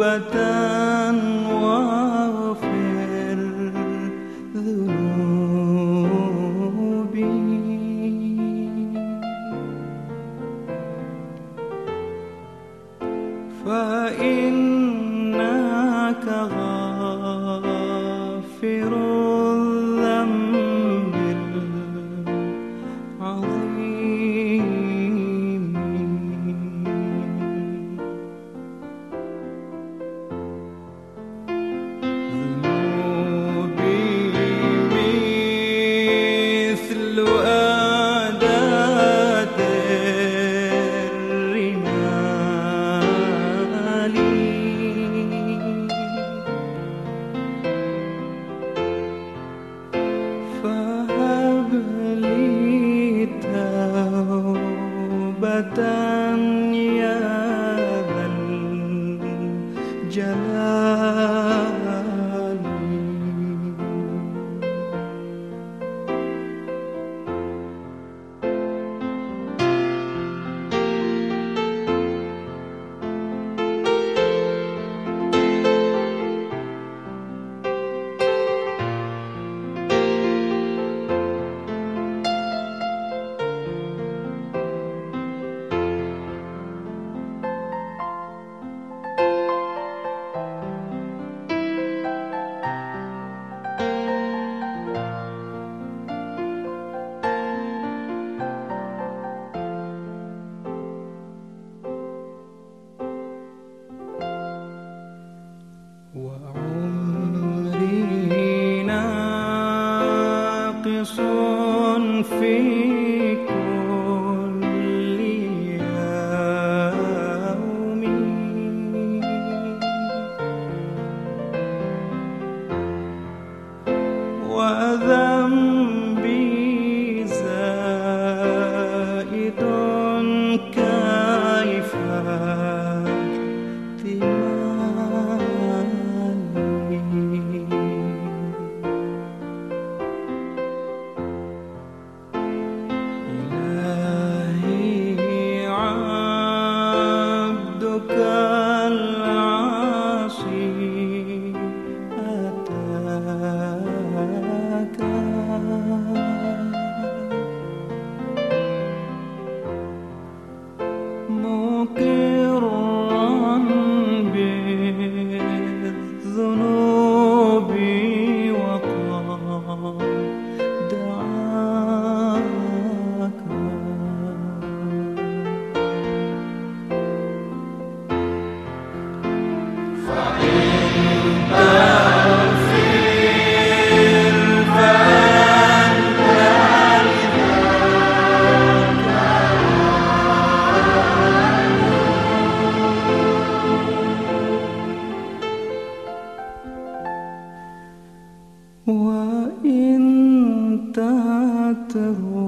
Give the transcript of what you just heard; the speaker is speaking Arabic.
توبة واغفر ذنوبي. فإنك غافر في كل يوم. منتهى التهوى